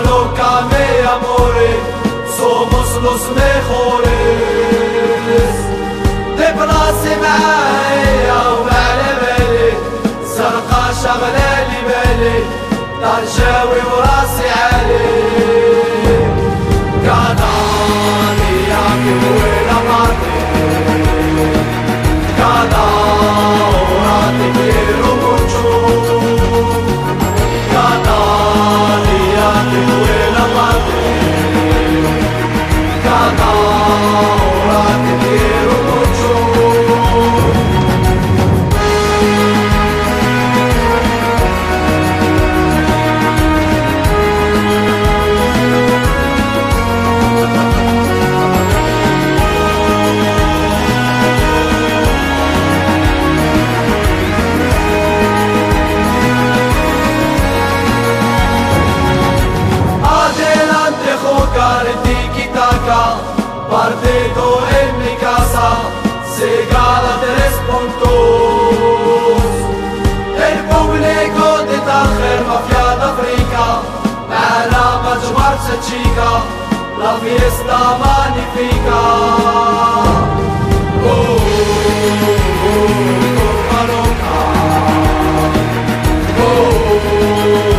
Loca, me amore, somos los mejores. De Brasil. se gala tres puntos el público de Tánger mafia de África على مجمر chica la fiesta magnífica oh, oh, oh, oh, oh, oh,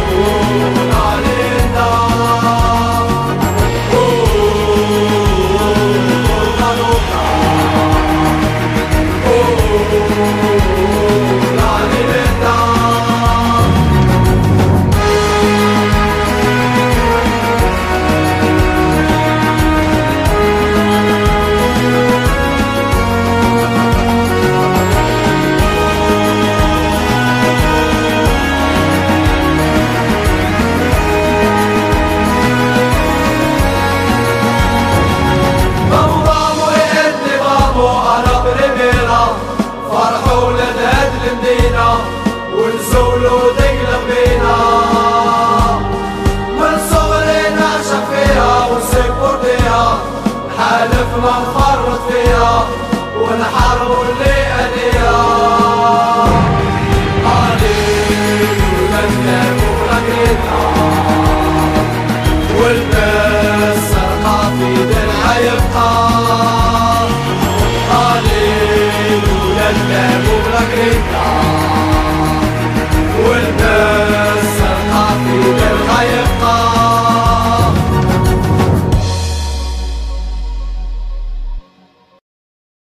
ما نفرط فيها ونحارب اللي عليك والبس سرقة في درعا يبقى. عليك ولدنا وفرقتنا